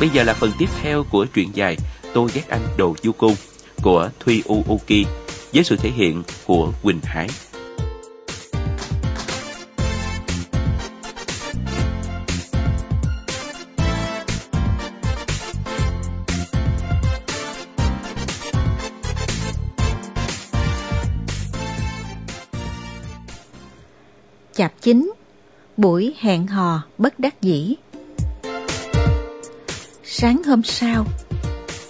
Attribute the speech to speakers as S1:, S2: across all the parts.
S1: Bây giờ là phần tiếp theo của truyện dài Tôi ghét anh đồ du côn của Thuy Uuki với sự thể hiện của Quỳnh Hải.
S2: Chạp chính, Buổi hẹn hò bất đắc dĩ Sáng hôm sau,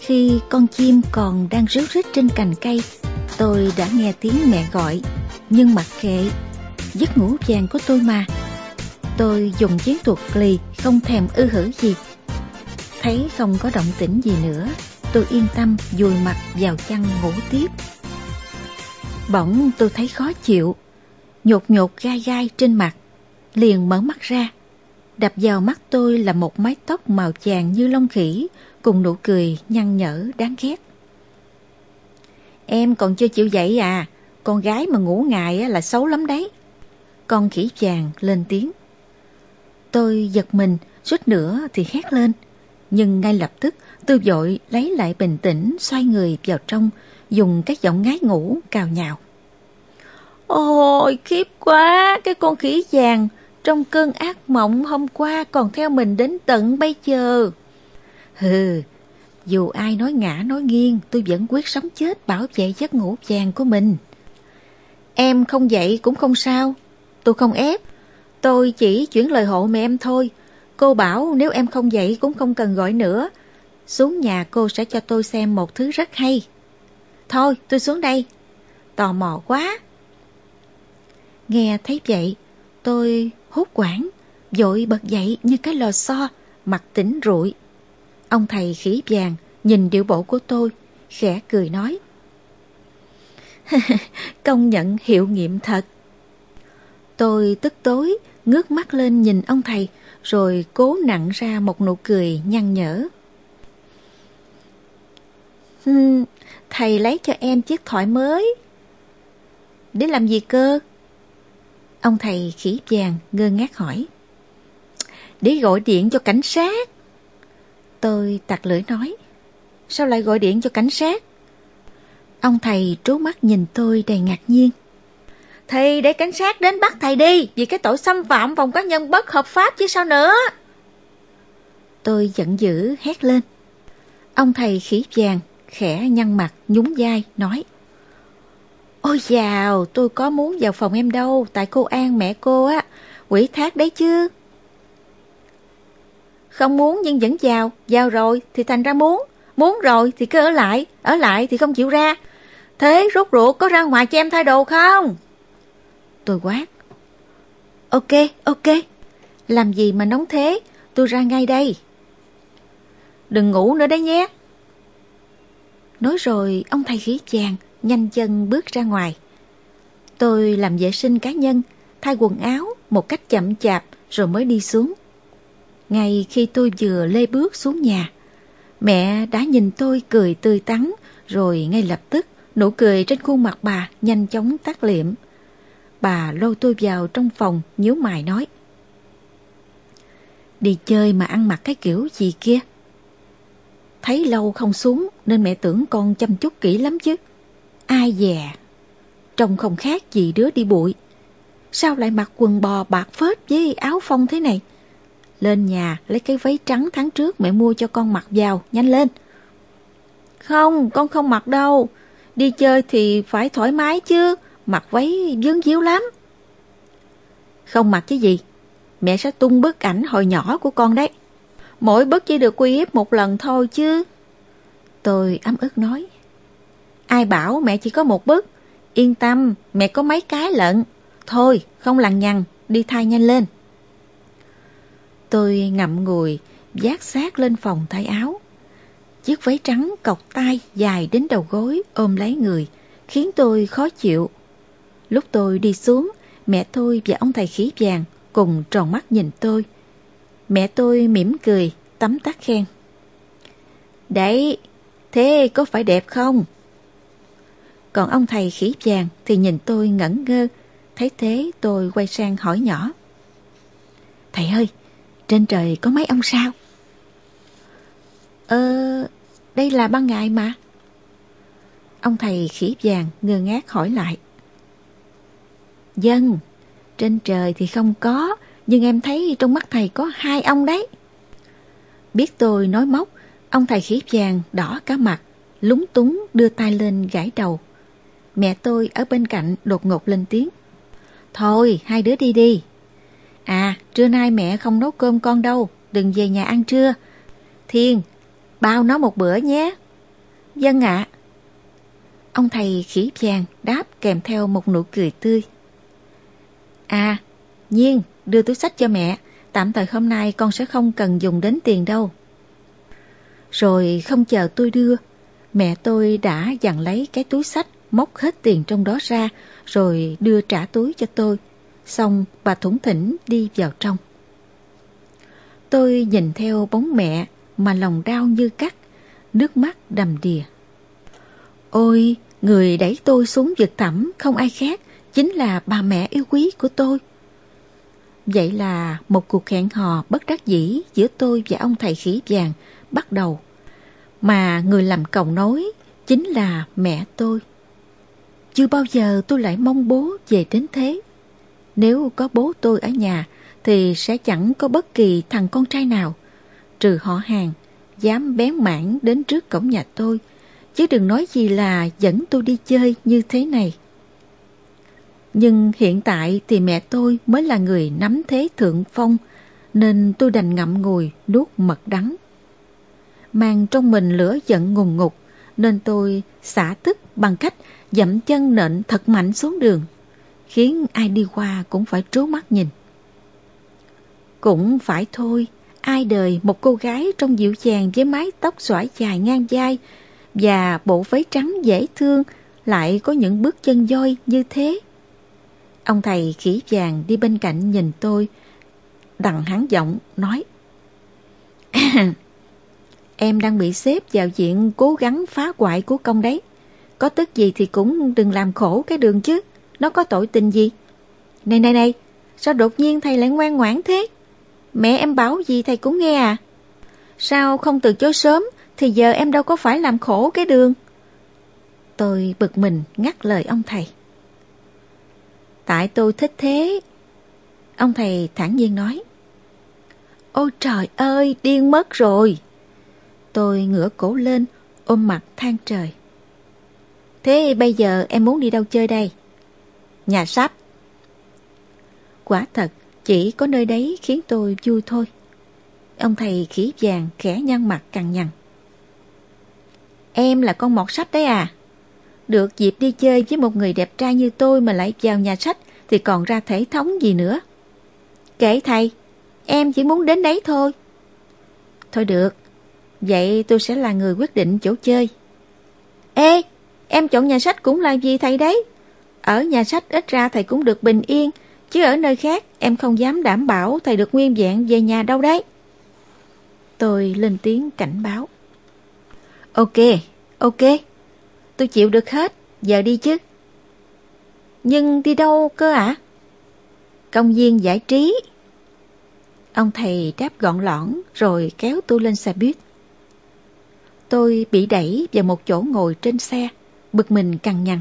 S2: Khi con chim còn đang ríu rít trên cành cây, Tôi đã nghe tiếng mẹ gọi, Nhưng mặc kệ, Giấc ngủ vàng của tôi mà. Tôi dùng chiến thuật lì, Không thèm ư hử gì. Thấy không có động tĩnh gì nữa, Tôi yên tâm dùi mặt vào chăn ngủ tiếp. Bỗng tôi thấy khó chịu, Nhột nhột gai gai trên mặt, Liền mở mắt ra. Đập vào mắt tôi là một mái tóc màu vàng như lông khỉ, Cùng nụ cười nhăn nhở đáng ghét. Em còn chưa chịu dậy à Con gái mà ngủ ngày là xấu lắm đấy. Con khỉ vàng lên tiếng. Tôi giật mình, Suýt nữa thì hét lên. Nhưng ngay lập tức, tôi vội lấy lại bình tĩnh, Xoay người vào trong, Dùng các giọng ngái ngủ cào nhào. Ôi, khiếp quá, Cái con khỉ vàng. Trong cơn ác mộng hôm qua Còn theo mình đến tận bây giờ. Hừ Dù ai nói ngã nói nghiêng Tôi vẫn quyết sống chết bảo vệ giấc ngủ vàng của mình. Em không dậy cũng không sao Tôi không ép. Tôi chỉ chuyển lời hộ mẹ em thôi. Cô bảo nếu em không dậy cũng không cần gọi nữa. Xuống nhà cô sẽ cho tôi xem một thứ rất hay. Thôi tôi xuống đây. Tò mò quá. Nghe thấy vậy, tôi hốt quảng, dội bật dậy như cái lò xo, mặt tỉnh rụi. Ông thầy khỉ vàng nhìn điệu bộ của tôi, khẽ cười nói. Công nhận hiệu nghiệm thật. Tôi tức tối, ngước mắt lên nhìn ông thầy, rồi cố nặng ra một nụ cười nhăn nhở. thầy lấy cho em chiếc thoại mới. Để làm gì cơ? Ông thầy khỉ vàng ngơ ngác hỏi. Để gọi điện cho cảnh sát. Tôi tặc lưỡi nói. Sao lại gọi điện cho cảnh sát? Ông thầy trố mắt nhìn tôi đầy ngạc nhiên. thầy để cảnh sát đến bắt thầy đi, vì cái tội xâm phạm vòng cá nhân bất hợp pháp chứ sao nữa. Tôi giận dữ hét lên. Ông thầy khỉ vàng khẽ nhăn mặt nhún vai, nói. Ôi dào, tôi có muốn vào phòng em đâu, tại cô An mẹ cô á, quỷ thác đấy chứ. Không muốn nhưng vẫn vào, vào rồi thì thành ra muốn, muốn rồi thì cứ ở lại, ở lại thì không chịu ra. Thế rốt ruột có ra ngoài cho em thay đồ không? Tôi quát. Ok, ok, làm gì mà nóng thế, tôi ra ngay đây. Đừng ngủ nữa đấy nhé. Nói rồi ông thầy khí chàng nhanh chân bước ra ngoài. Tôi làm vệ sinh cá nhân, thay quần áo một cách chậm chạp rồi mới đi xuống. Ngay khi tôi vừa lê bước xuống nhà, mẹ đã nhìn tôi cười tươi tắn rồi ngay lập tức nụ cười trên khuôn mặt bà nhanh chóng tắt liệm. Bà lôi tôi vào trong phòng nhíu mày nói. Đi chơi mà ăn mặc cái kiểu gì kia? Thấy lâu không xuống nên mẹ tưởng con chăm chút kỹ lắm chứ. Ai dè, trông không khác gì đứa đi bụi. Sao lại mặc quần bò bạc phết với áo phông thế này? Lên nhà lấy cái váy trắng tháng trước mẹ mua cho con mặc vào, nhanh lên. Không, con không mặc đâu. Đi chơi thì phải thoải mái chứ, mặc váy dướng díu lắm. Không mặc chứ gì, mẹ sẽ tung bức ảnh hồi nhỏ của con đấy. Mỗi bức chỉ được quy hiếp một lần thôi chứ. Tôi ấm ức nói. Ai bảo mẹ chỉ có một bức? Yên tâm, mẹ có mấy cái lận. Thôi, không lằng nhằng, đi thay nhanh lên. Tôi ngậm ngùi, giác sát lên phòng thay áo. Chiếc váy trắng cọc tay dài đến đầu gối ôm lấy người, khiến tôi khó chịu. Lúc tôi đi xuống, mẹ tôi và ông thầy khí vàng cùng tròn mắt nhìn tôi. Mẹ tôi mỉm cười, tấm tắc khen. Đấy, thế có phải đẹp không? Còn ông thầy khỉ vàng thì nhìn tôi ngẩn ngơ, thấy thế tôi quay sang hỏi nhỏ. Thầy ơi, trên trời có mấy ông sao? Ờ, đây là ban ngày mà. Ông thầy khỉ vàng ngơ ngác hỏi lại. Dân, trên trời thì không có, nhưng em thấy trong mắt thầy có hai ông đấy. Biết tôi nói móc, ông thầy khỉ vàng đỏ cả mặt, lúng túng đưa tay lên gãi đầu. Mẹ tôi ở bên cạnh đột ngột lên tiếng. Thôi, hai đứa đi đi. À, trưa nay mẹ không nấu cơm con đâu, đừng về nhà ăn trưa. Thiên, bao nó một bữa nhé. Dân ạ. Ông thầy khỉ vàng đáp kèm theo một nụ cười tươi. À, Nhiên, đưa túi sách cho mẹ. Tạm thời hôm nay con sẽ không cần dùng đến tiền đâu. Rồi không chờ tôi đưa, mẹ tôi đã dặn lấy cái túi sách, móc hết tiền trong đó ra, rồi đưa trả túi cho tôi. Xong bà thủng thỉnh đi vào trong. Tôi nhìn theo bóng mẹ mà lòng đau như cắt, nước mắt đầm đìa. Ôi, người đẩy tôi xuống vực thẳm không ai khác, chính là bà mẹ yêu quý của tôi. Vậy là một cuộc hẹn hò bất đắc dĩ giữa tôi và ông thầy khỉ vàng bắt đầu. Mà người làm cầu nối chính là mẹ tôi. Chưa bao giờ tôi lại mong bố về đến thế. Nếu có bố tôi ở nhà thì sẽ chẳng có bất kỳ thằng con trai nào, trừ họ hàng, dám bén mảng đến trước cổng nhà tôi, chứ đừng nói gì là dẫn tôi đi chơi như thế này. Nhưng hiện tại thì mẹ tôi mới là người nắm thế thượng phong, nên tôi đành ngậm ngùi nuốt mật đắng. Mang trong mình lửa giận ngùng ngục, nên tôi xả tức bằng cách dậm chân nện thật mạnh xuống đường, khiến ai đi qua cũng phải trố mắt nhìn. Cũng phải thôi, ai đời một cô gái trong dịu dàng với mái tóc xõa dài ngang vai và bộ váy trắng dễ thương lại có những bước chân voi như thế. Ông thầy khỉ vàng đi bên cạnh nhìn tôi, đằng hắn giọng nói em đang bị xếp vào diện cố gắng phá hoại của công đấy. Có tức gì thì cũng đừng làm khổ cái đường chứ, nó có tội tình gì. Này này này, sao đột nhiên thầy lại ngoan ngoãn thế? Mẹ em bảo gì thầy cũng nghe à? Sao không từ chối sớm thì giờ em đâu có phải làm khổ cái đường. Tôi bực mình ngắt lời ông thầy. Tại tôi thích thế. Ông thầy thản nhiên nói. Ôi trời ơi, điên mất rồi. Tôi ngửa cổ lên, ôm mặt than trời. Thế bây giờ em muốn đi đâu chơi đây? Nhà sách. Quả thật, chỉ có nơi đấy khiến tôi vui thôi. Ông thầy khỉ vàng khẽ nhăn mặt cằn nhằn. Em là con mọt sách đấy à? Được dịp đi chơi với một người đẹp trai như tôi mà lại vào nhà sách thì còn ra thể thống gì nữa. Kể thầy, em chỉ muốn đến đấy thôi. Thôi được, vậy tôi sẽ là người quyết định chỗ chơi. Ê, em chọn nhà sách cũng là gì thầy đấy? Ở nhà sách ít ra thầy cũng được bình yên, chứ ở nơi khác em không dám đảm bảo thầy được nguyên vẹn về nhà đâu đấy. Tôi lên tiếng cảnh báo. Ok, ok, tôi chịu được hết, giờ đi chứ. Nhưng đi đâu cơ ạ? À? Công viên giải trí. Ông thầy đáp gọn lõn rồi kéo tôi lên xe buýt. Tôi bị đẩy vào một chỗ ngồi trên xe, bực mình cằn nhằn.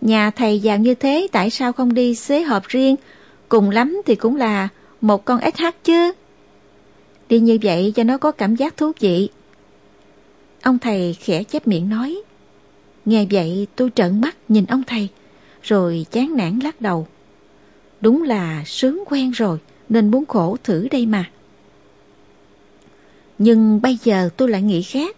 S2: Nhà thầy giàu như thế tại sao không đi xế họp riêng, cùng lắm thì cũng là một con SH chứ. Đi như vậy cho nó có cảm giác thú vị. Ông thầy khẽ chép miệng nói. Nghe vậy tôi trợn mắt nhìn ông thầy, rồi chán nản lắc đầu. Đúng là sướng quen rồi, nên muốn khổ thử đây mà. Nhưng bây giờ tôi lại nghĩ khác.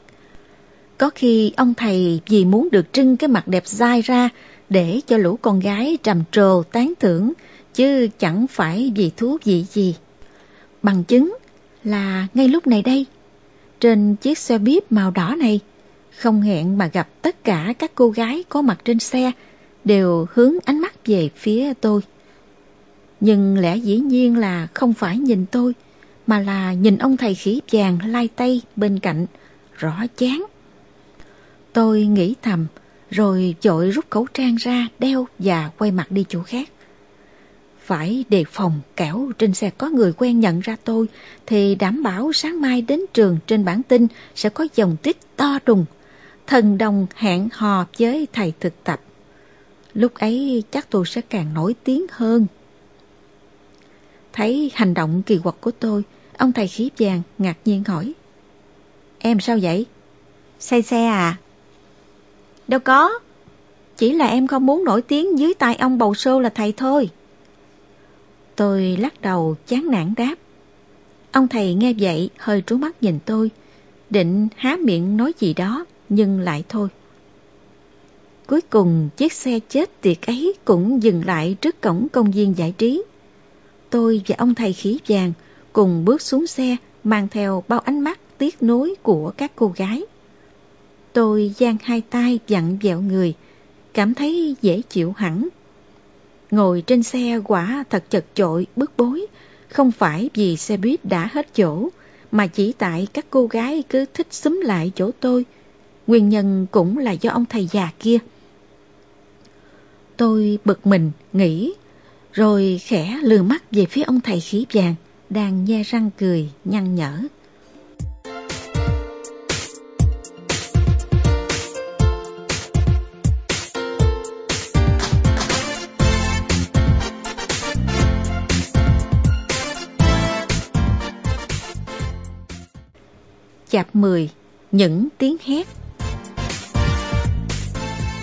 S2: Có khi ông thầy vì muốn được trưng cái mặt đẹp dai ra để cho lũ con gái trầm trồ tán thưởng, chứ chẳng phải vì thú vị gì. Bằng chứng là ngay lúc này đây, trên chiếc xe buýt màu đỏ này, không hẹn mà gặp tất cả các cô gái có mặt trên xe đều hướng ánh mắt về phía tôi. Nhưng lẽ dĩ nhiên là không phải nhìn tôi, mà là nhìn ông thầy khỉ vàng lai tay bên cạnh, rõ chán. Tôi nghĩ thầm, rồi dội rút khẩu trang ra, đeo và quay mặt đi chỗ khác. phải đề phòng kẻo trên xe có người quen nhận ra tôi thì đảm bảo sáng mai đến trường trên bản tin sẽ có dòng tích to đùng. Thần đồng hẹn hò với thầy thực tập. Lúc ấy chắc tôi sẽ càng nổi tiếng hơn. Thấy hành động kỳ quặc của tôi, ông thầy khí vàng ngạc nhiên hỏi. Em sao vậy? Say xe à? Đâu có. Chỉ là em không muốn nổi tiếng dưới tay ông bầu sô là thầy thôi. Tôi lắc đầu chán nản đáp. Ông thầy nghe vậy hơi trú mắt nhìn tôi, định há miệng nói gì đó nhưng lại thôi. Cuối cùng chiếc xe chết tiệt ấy cũng dừng lại trước cổng công viên giải trí. Tôi và ông thầy khí vàng cùng bước xuống xe mang theo bao ánh mắt tiếc nuối của các cô gái. Tôi giang hai tay dặn dẹo người, cảm thấy dễ chịu hẳn. Ngồi trên xe quả thật chật chội, bức bối, không phải vì xe buýt đã hết chỗ, mà chỉ tại các cô gái cứ thích xúm lại chỗ tôi. Nguyên nhân cũng là do ông thầy già kia. Tôi bực mình, nghĩ, rồi khẽ lừa mắt về phía ông thầy khí vàng, đang nhe răng cười, nhăn nhở. Chạp 10 Những tiếng hét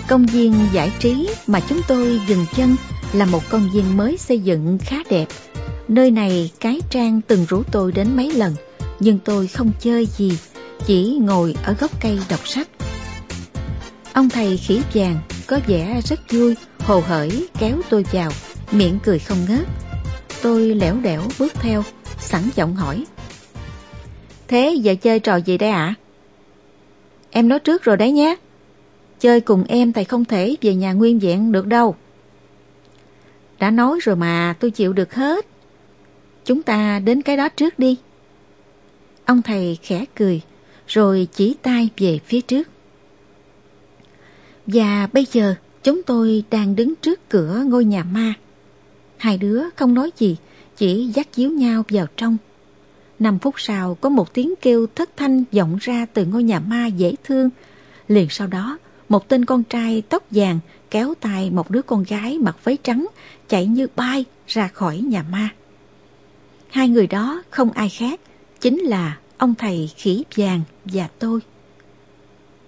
S2: Công viên giải trí mà chúng tôi dừng chân là một công viên mới xây dựng khá đẹp. Nơi này cái trang từng rủ tôi đến mấy lần, nhưng tôi không chơi gì, chỉ ngồi ở gốc cây đọc sách. Ông thầy khỉ vàng có vẻ rất vui, hồ hởi kéo tôi vào, miệng cười không ngớt. Tôi lẻo đẻo bước theo, sẵn giọng hỏi. Thế giờ chơi trò gì đây ạ? Em nói trước rồi đấy nhé. Chơi cùng em thầy không thể về nhà nguyên vẹn được đâu. Đã nói rồi mà tôi chịu được hết. Chúng ta đến cái đó trước đi. Ông thầy khẽ cười, rồi chỉ tay về phía trước. Và bây giờ chúng tôi đang đứng trước cửa ngôi nhà ma. Hai đứa không nói gì, chỉ dắt díu nhau vào trong. Năm phút sau có một tiếng kêu thất thanh vọng ra từ ngôi nhà ma dễ thương. Liền sau đó, một tên con trai tóc vàng kéo tay một đứa con gái mặc váy trắng chạy như bay ra khỏi nhà ma. Hai người đó không ai khác, chính là ông thầy khỉ vàng và tôi.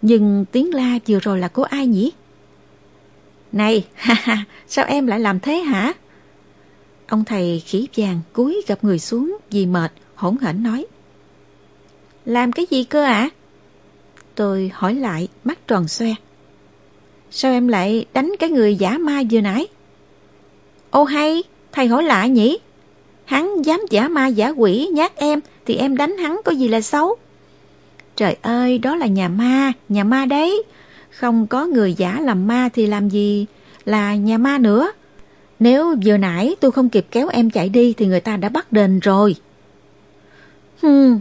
S2: Nhưng tiếng la vừa rồi là của ai nhỉ? Này, ha ha, sao em lại làm thế hả? Ông thầy khỉ vàng cúi gặp người xuống vì mệt, hỗn hển nói. Làm cái gì cơ ạ? À? Tôi hỏi lại, mắt tròn xoe. Sao em lại đánh cái người giả ma vừa nãy? Ô hay, thầy hỏi lạ nhỉ? Hắn dám giả ma giả quỷ nhát em thì em đánh hắn có gì là xấu? Trời ơi, đó là nhà ma, nhà ma đấy. Không có người giả làm ma thì làm gì là nhà ma nữa. Nếu vừa nãy tôi không kịp kéo em chạy đi thì người ta đã bắt đền rồi. Hừm,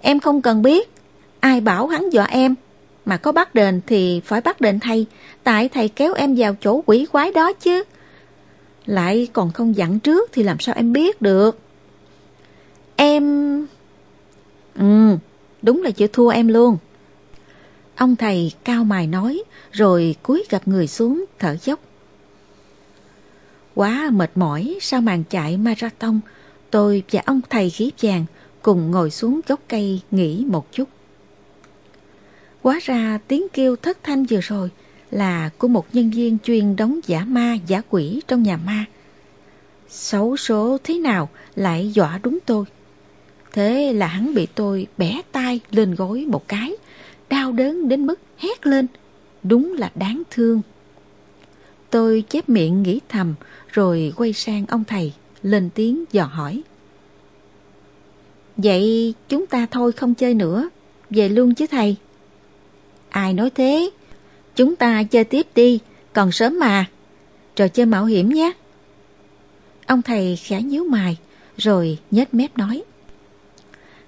S2: em không cần biết. Ai bảo hắn dọa em. Mà có bắt đền thì phải bắt đền thầy, tại thầy kéo em vào chỗ quỷ quái đó chứ. Lại còn không dặn trước thì làm sao em biết được. Em... Ừ, đúng là chịu thua em luôn. Ông thầy cao mài nói, rồi cúi gặp người xuống thở dốc. Quá mệt mỏi sau màn chạy marathon, tôi và ông thầy khí vàng cùng ngồi xuống gốc cây nghỉ một chút. Quá ra tiếng kêu thất thanh vừa rồi là của một nhân viên chuyên đóng giả ma giả quỷ trong nhà ma. Xấu số thế nào lại dọa đúng tôi. Thế là hắn bị tôi bẻ tay lên gối một cái, đau đớn đến mức hét lên. Đúng là đáng thương. Tôi chép miệng nghĩ thầm rồi quay sang ông thầy, lên tiếng dò hỏi. Vậy chúng ta thôi không chơi nữa, về luôn chứ thầy. Ai nói thế? Chúng ta chơi tiếp đi, còn sớm mà. Trò chơi mạo hiểm nhé. Ông thầy khẽ nhíu mày, rồi nhếch mép nói.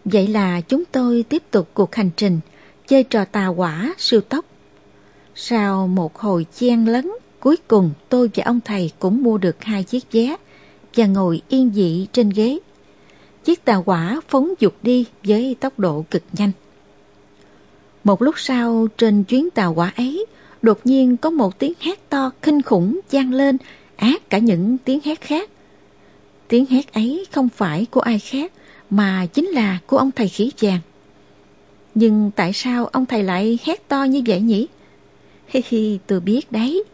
S2: Vậy là chúng tôi tiếp tục cuộc hành trình, chơi trò tà quả siêu tốc. Sau một hồi chen lấn, cuối cùng tôi và ông thầy cũng mua được hai chiếc vé và ngồi yên dị trên ghế. Chiếc tàu hỏa phóng dục đi với tốc độ cực nhanh. Một lúc sau trên chuyến tàu hỏa ấy, đột nhiên có một tiếng hét to kinh khủng vang lên, ác cả những tiếng hét khác. Tiếng hét ấy không phải của ai khác, mà chính là của ông thầy khí vàng. Nhưng tại sao ông thầy lại hét to như vậy nhỉ? Hi hi, tôi biết đấy.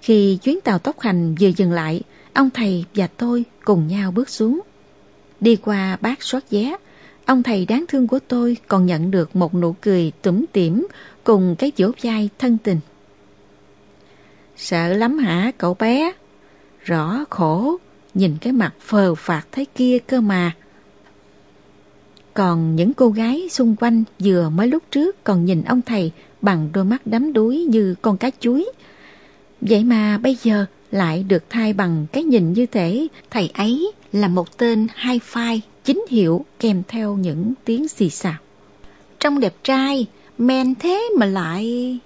S2: Khi chuyến tàu tốc hành vừa dừng lại, ông thầy và tôi cùng nhau bước xuống. Đi qua bát soát vé, ông thầy đáng thương của tôi còn nhận được một nụ cười tủm tỉm cùng cái vỗ vai thân tình. Sợ lắm hả cậu bé? Rõ khổ, nhìn cái mặt phờ phạt thế kia cơ mà. Còn những cô gái xung quanh vừa mới lúc trước còn nhìn ông thầy bằng đôi mắt đắm đuối như con cá chuối. Vậy mà bây giờ lại được thay bằng cái nhìn như thể thầy ấy là một tên hai phai chính hiệu kèm theo những tiếng xì xào. Trông đẹp trai, men thế mà lại...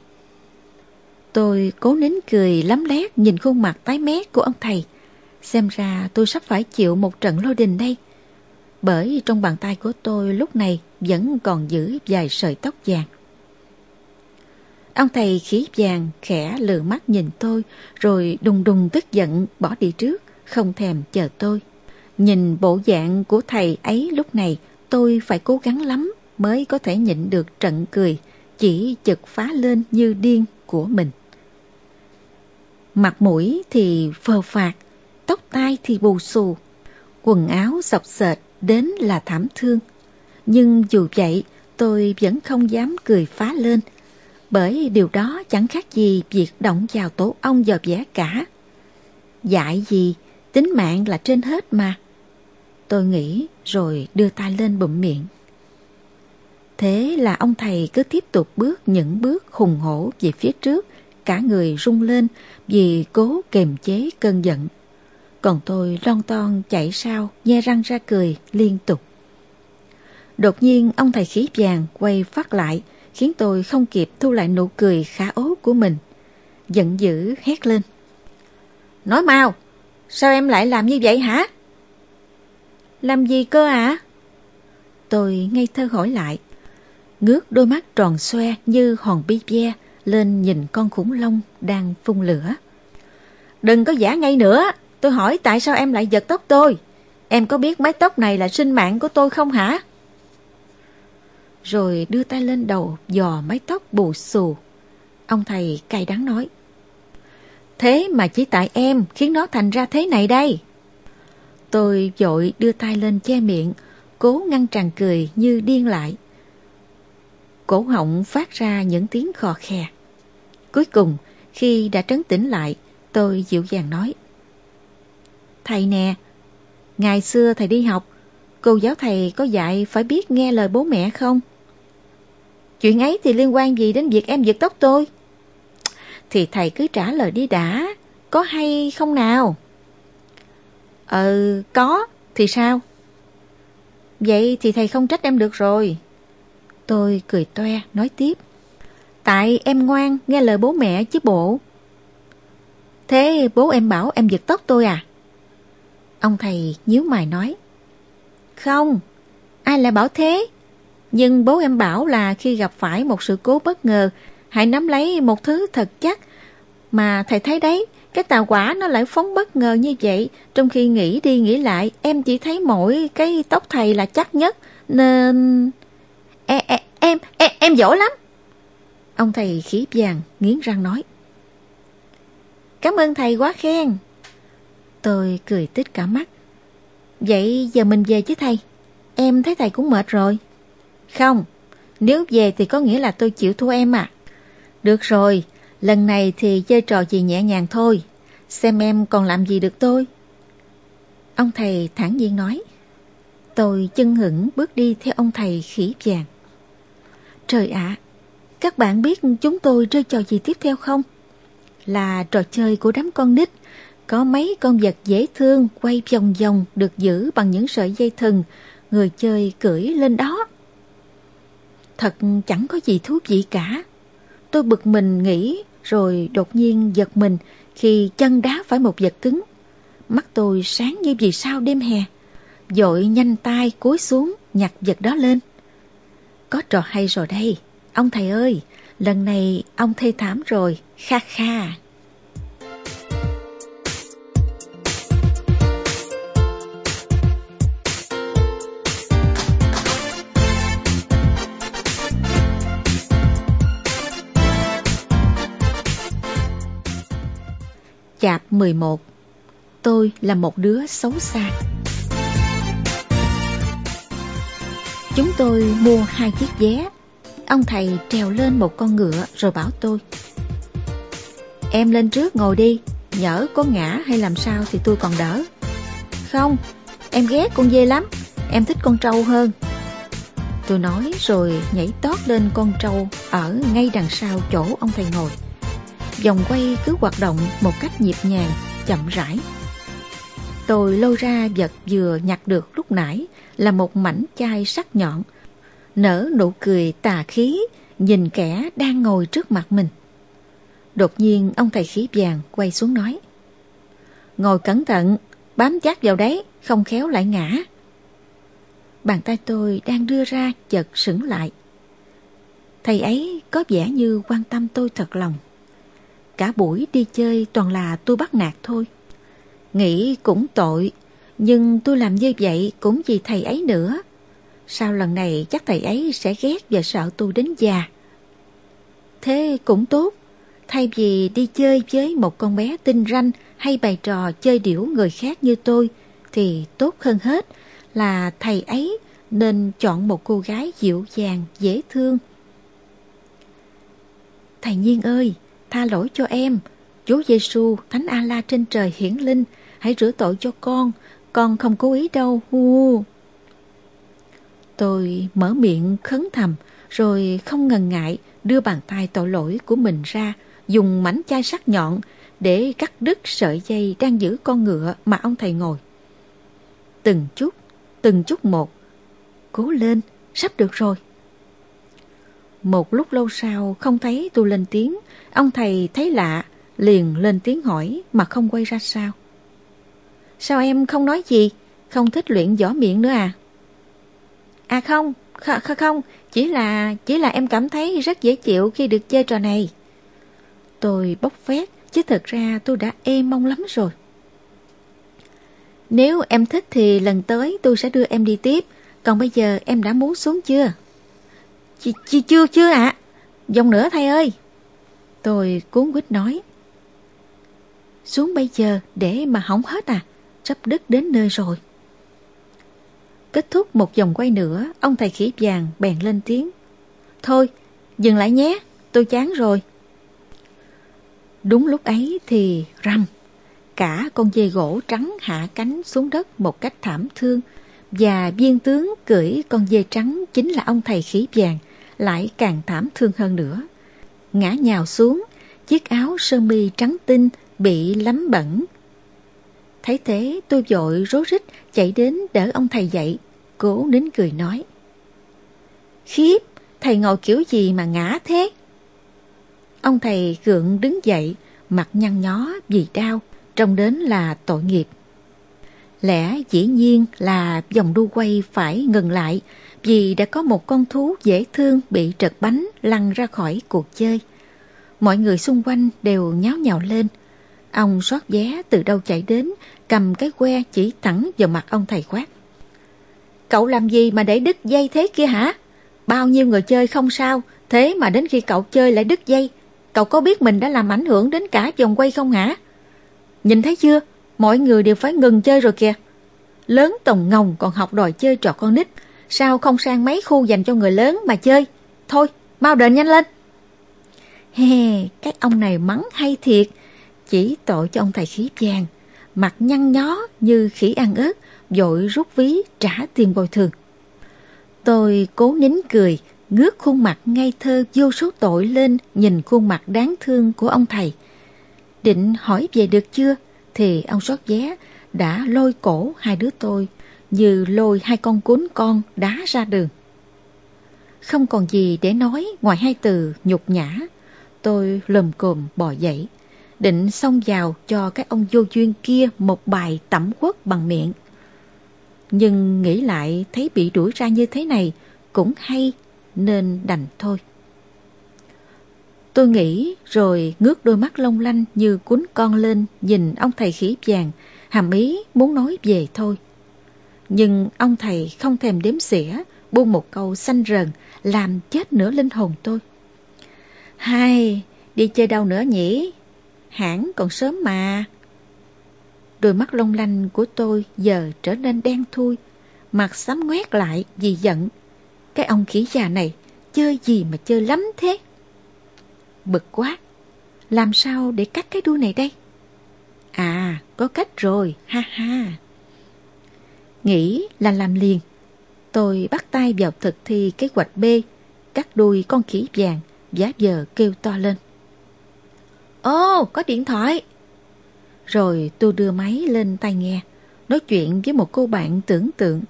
S2: Tôi cố nín cười lắm lét nhìn khuôn mặt tái mét của ông thầy. Xem ra tôi sắp phải chịu một trận lôi đình đây. Bởi trong bàn tay của tôi lúc này vẫn còn giữ vài sợi tóc vàng. Ông thầy khí vàng khẽ lừa mắt nhìn tôi rồi đùng đùng tức giận bỏ đi trước, không thèm chờ tôi. Nhìn bộ dạng của thầy ấy lúc này tôi phải cố gắng lắm mới có thể nhịn được trận cười chỉ chực phá lên như điên của mình. Mặt mũi thì phờ phạt, tóc tai thì bù xù, quần áo sọc sệt đến là thảm thương. Nhưng dù vậy tôi vẫn không dám cười phá lên bởi điều đó chẳng khác gì việc động vào tổ ong dò vẽ cả. Dại gì, tính mạng là trên hết mà. Tôi nghĩ rồi đưa tay lên bụm miệng. Thế là ông thầy cứ tiếp tục bước những bước hùng hổ về phía trước, cả người rung lên vì cố kềm chế cơn giận. Còn tôi lon ton chạy sau, nhe răng ra cười liên tục. Đột nhiên ông thầy khí vàng quay phát lại, khiến tôi không kịp thu lại nụ cười khá ố của mình. Giận dữ hét lên. Nói mau, sao em lại làm như vậy hả? Làm gì cơ ạ? À? Tôi ngây thơ hỏi lại. Ngước đôi mắt tròn xoe như hòn bi ve lên nhìn con khủng long đang phun lửa. Đừng có giả ngay nữa, tôi hỏi tại sao em lại giật tóc tôi? Em có biết mái tóc này là sinh mạng của tôi không hả? rồi đưa tay lên đầu dò mái tóc bù xù. Ông thầy cay đắng nói. Thế mà chỉ tại em khiến nó thành ra thế này đây. Tôi vội đưa tay lên che miệng, cố ngăn tràn cười như điên lại. Cổ họng phát ra những tiếng khò khè. Cuối cùng, khi đã trấn tĩnh lại, tôi dịu dàng nói. Thầy nè, ngày xưa thầy đi học, cô giáo thầy có dạy phải biết nghe lời bố mẹ không? Chuyện ấy thì liên quan gì đến việc em giật tóc tôi? Thì thầy cứ trả lời đi đã, có hay không nào? Ờ, có, thì sao? Vậy thì thầy không trách em được rồi. Tôi cười toe, nói tiếp. Tại em ngoan, nghe lời bố mẹ chứ bộ. Thế bố em bảo em giật tóc tôi à? Ông thầy nhíu mày nói. Không, ai lại bảo thế? Nhưng bố em bảo là khi gặp phải một sự cố bất ngờ, hãy nắm lấy một thứ thật chắc. Mà thầy thấy đấy, cái tà quả nó lại phóng bất ngờ như vậy, trong khi nghĩ đi nghĩ lại, em chỉ thấy mỗi cái tóc thầy là chắc nhất, nên... E, e, em, em, em giỏi lắm. Ông thầy khí vàng, nghiến răng nói. Cảm ơn thầy quá khen. Tôi cười tít cả mắt. Vậy giờ mình về chứ thầy. Em thấy thầy cũng mệt rồi. Không, nếu về thì có nghĩa là tôi chịu thua em à. Được rồi, lần này thì chơi trò gì nhẹ nhàng thôi. Xem em còn làm gì được tôi. Ông thầy thản nhiên nói. Tôi chân hững bước đi theo ông thầy khỉ vàng. Trời ạ, các bạn biết chúng tôi chơi trò gì tiếp theo không? Là trò chơi của đám con nít. Có mấy con vật dễ thương quay vòng vòng được giữ bằng những sợi dây thừng. Người chơi cưỡi lên đó. Thật chẳng có gì thú vị cả. Tôi bực mình nghĩ rồi đột nhiên giật mình khi chân đá phải một vật cứng. mắt tôi sáng như vì sao đêm hè. Dội nhanh tay cúi xuống nhặt vật đó lên. Có trò hay rồi đây, ông thầy ơi, lần này ông thê thảm rồi, kha kha. 11 Tôi là một đứa xấu xa. Chúng tôi mua hai chiếc vé. Ông thầy trèo lên một con ngựa rồi bảo tôi Em lên trước ngồi đi Nhỡ có ngã hay làm sao thì tôi còn đỡ. Không, em ghét con dê lắm Em thích con trâu hơn. Tôi nói rồi nhảy tót lên con trâu Ở ngay đằng sau chỗ ông thầy ngồi. Vòng quay cứ hoạt động một cách nhịp nhàng, chậm rãi. Tôi lôi ra vật vừa nhặt được lúc nãy là một mảnh chai sắc nhọn, nở nụ cười tà khí, nhìn kẻ đang ngồi trước mặt mình. Đột nhiên ông thầy khí vàng quay xuống nói. Ngồi cẩn thận, bám chắc vào đấy, không khéo lại ngã. Bàn tay tôi đang đưa ra chợt sững lại. Thầy ấy có vẻ như quan tâm tôi thật lòng. Cả buổi đi chơi toàn là tôi bắt nạt thôi. Nghĩ cũng tội, nhưng tôi làm như vậy cũng vì thầy ấy nữa. Sao lần này chắc thầy ấy sẽ ghét và sợ tôi đến già. Thế cũng tốt, thay vì đi chơi với một con bé tinh ranh hay bày trò chơi điểu người khác như tôi, thì tốt hơn hết là thầy ấy nên chọn một cô gái dịu dàng, dễ thương. Thầy Nhiên ơi, tha lỗi cho em. Chúa Giêsu, Thánh A-la trên trời hiển linh, hãy rửa tội cho con, con không cố ý đâu. Hu. Tôi mở miệng khấn thầm, rồi không ngần ngại đưa bàn tay tội lỗi của mình ra, dùng mảnh chai sắc nhọn để cắt đứt sợi dây đang giữ con ngựa mà ông thầy ngồi. Từng chút, từng chút một. Cố lên, sắp được rồi. Một lúc lâu sau không thấy tôi lên tiếng, ông thầy thấy lạ, liền lên tiếng hỏi mà không quay ra sao. Sao em không nói gì, không thích luyện võ miệng nữa à? À không, kh không, chỉ là chỉ là em cảm thấy rất dễ chịu khi được chơi trò này. Tôi bốc phét, chứ thật ra tôi đã ê mong lắm rồi. Nếu em thích thì lần tới tôi sẽ đưa em đi tiếp, còn bây giờ em đã muốn xuống chưa? Ch ch chưa chưa ạ. À? Dòng nữa thầy ơi. Tôi cuốn quýt nói. Xuống bây giờ để mà hỏng hết à. Sắp đứt đến nơi rồi. Kết thúc một vòng quay nữa, ông thầy khỉ vàng bèn lên tiếng. Thôi, dừng lại nhé, tôi chán rồi. Đúng lúc ấy thì rầm, cả con dê gỗ trắng hạ cánh xuống đất một cách thảm thương, và viên tướng cưỡi con dê trắng chính là ông thầy khí vàng lại càng thảm thương hơn nữa. Ngã nhào xuống, chiếc áo sơ mi trắng tinh bị lấm bẩn. Thấy thế tôi vội rối rít chạy đến đỡ ông thầy dậy, cố nín cười nói. Khiếp, thầy ngồi kiểu gì mà ngã thế? Ông thầy gượng đứng dậy, mặt nhăn nhó vì đau, trông đến là tội nghiệp. Lẽ dĩ nhiên là dòng đu quay phải ngừng lại vì đã có một con thú dễ thương bị trật bánh lăn ra khỏi cuộc chơi. Mọi người xung quanh đều nháo nhào lên. Ông xót vé từ đâu chạy đến, cầm cái que chỉ thẳng vào mặt ông thầy quát. Cậu làm gì mà để đứt dây thế kia hả? Bao nhiêu người chơi không sao, thế mà đến khi cậu chơi lại đứt dây. Cậu có biết mình đã làm ảnh hưởng đến cả vòng quay không hả? Nhìn thấy chưa, mọi người đều phải ngừng chơi rồi kìa. Lớn tổng ngồng còn học đòi chơi trò con nít, Sao không sang mấy khu dành cho người lớn mà chơi? Thôi, mau đền nhanh lên. Hè, cái ông này mắng hay thiệt. Chỉ tội cho ông thầy khí vàng. Mặt nhăn nhó như khỉ ăn ớt, dội rút ví trả tiền bồi thường. Tôi cố nín cười, ngước khuôn mặt ngây thơ vô số tội lên nhìn khuôn mặt đáng thương của ông thầy. Định hỏi về được chưa? Thì ông sót vé đã lôi cổ hai đứa tôi như lôi hai con cuốn con đá ra đường. Không còn gì để nói ngoài hai từ nhục nhã, tôi lầm cồm bò dậy. định xông vào cho cái ông vô duyên kia một bài tẩm quất bằng miệng. Nhưng nghĩ lại thấy bị đuổi ra như thế này cũng hay nên đành thôi. Tôi nghĩ rồi ngước đôi mắt long lanh như cuốn con lên nhìn ông thầy khỉ vàng, hàm ý muốn nói về thôi. Nhưng ông thầy không thèm đếm xỉa, buông một câu xanh rần, làm chết nửa linh hồn tôi. Hai, đi chơi đâu nữa nhỉ? Hãng còn sớm mà. Đôi mắt long lanh của tôi giờ trở nên đen thui, mặt xám ngoét lại vì giận. Cái ông khỉ già này chơi gì mà chơi lắm thế? Bực quá, làm sao để cắt cái đuôi này đây? À, có cách rồi, ha ha. Nghĩ là làm liền. Tôi bắt tay vào thực thi kế hoạch B, cắt đuôi con khỉ vàng, giá giờ kêu to lên. Ô, có điện thoại. Rồi tôi đưa máy lên tai nghe, nói chuyện với một cô bạn tưởng tượng.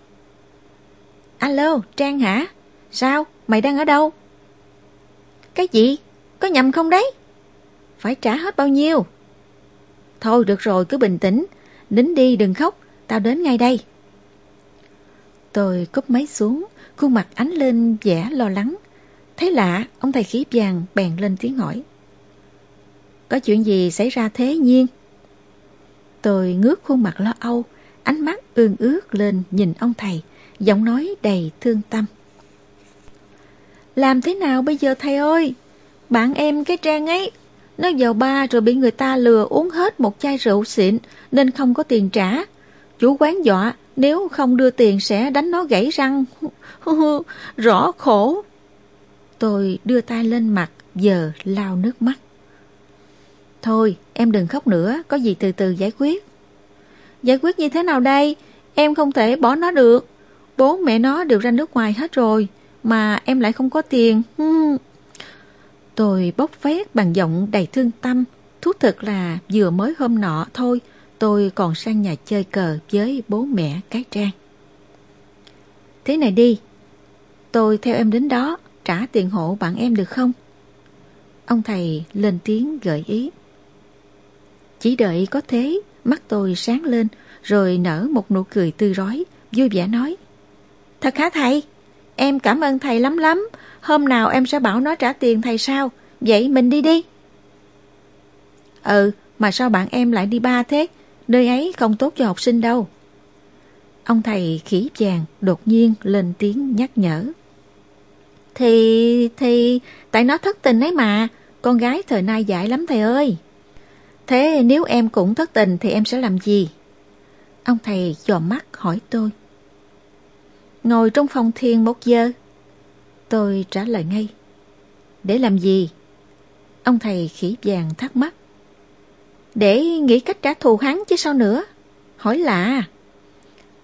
S2: Alo, Trang hả? Sao? Mày đang ở đâu? Cái gì? Có nhầm không đấy? Phải trả hết bao nhiêu? Thôi được rồi, cứ bình tĩnh. Nín đi, đừng khóc. Tao đến ngay đây. Tôi cúp máy xuống, khuôn mặt ánh lên vẻ lo lắng. Thấy lạ, ông thầy khí vàng bèn lên tiếng hỏi. Có chuyện gì xảy ra thế nhiên? Tôi ngước khuôn mặt lo âu, ánh mắt ương ước lên nhìn ông thầy, giọng nói đầy thương tâm. Làm thế nào bây giờ thầy ơi? Bạn em cái trang ấy, nó vào ba rồi bị người ta lừa uống hết một chai rượu xịn nên không có tiền trả. Chủ quán dọa nếu không đưa tiền sẽ đánh nó gãy răng. Rõ khổ. Tôi đưa tay lên mặt, giờ lao nước mắt. Thôi, em đừng khóc nữa, có gì từ từ giải quyết. Giải quyết như thế nào đây? Em không thể bỏ nó được. Bố mẹ nó đều ra nước ngoài hết rồi, mà em lại không có tiền. Tôi bốc phét bằng giọng đầy thương tâm. Thú thực là vừa mới hôm nọ thôi, tôi còn sang nhà chơi cờ với bố mẹ cái trang. Thế này đi, tôi theo em đến đó, trả tiền hộ bạn em được không? Ông thầy lên tiếng gợi ý. Chỉ đợi có thế, mắt tôi sáng lên, rồi nở một nụ cười tươi rói, vui vẻ nói. Thật hả thầy? Em cảm ơn thầy lắm lắm, hôm nào em sẽ bảo nó trả tiền thầy sao? Vậy mình đi đi. Ừ, mà sao bạn em lại đi ba thế? Nơi ấy không tốt cho học sinh đâu. Ông thầy khỉ chàng đột nhiên lên tiếng nhắc nhở. Thì, thì, tại nó thất tình ấy mà, con gái thời nay dại lắm thầy ơi. Thế nếu em cũng thất tình thì em sẽ làm gì? Ông thầy dò mắt hỏi tôi. Ngồi trong phòng thiền một giờ. Tôi trả lời ngay. Để làm gì? Ông thầy khỉ vàng thắc mắc. Để nghĩ cách trả thù hắn chứ sao nữa? Hỏi lạ.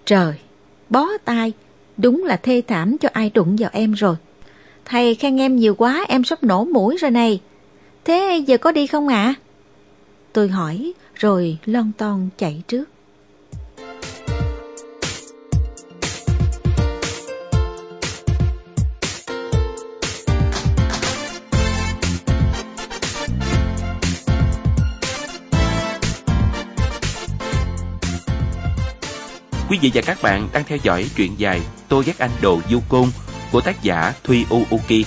S2: Trời, bó tay, đúng là thê thảm cho ai đụng vào em rồi. Thầy khen em nhiều quá, em sắp nổ mũi rồi này. Thế giờ có đi không ạ? Tôi hỏi, rồi lon ton chạy trước.
S1: Quý vị và các bạn đang theo dõi truyện dài Tôi ghét anh đồ du côn của tác giả Thuy Uuki